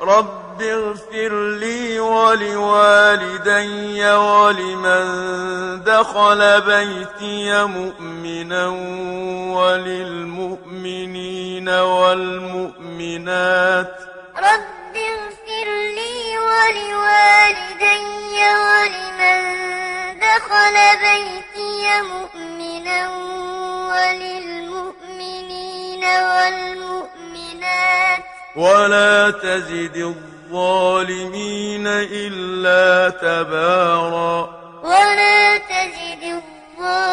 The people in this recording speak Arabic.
رب اغفر لي ولوالدي ولمن دخل بيتي مؤمنا وللمؤمنين والمؤمنات رب اغفر لي ولوالدي ولمن دخل بيتي مؤمنا وللمؤمنين والمؤمنات ولا تزد الظالمين إلا تبارا. ولا تزد الظالمين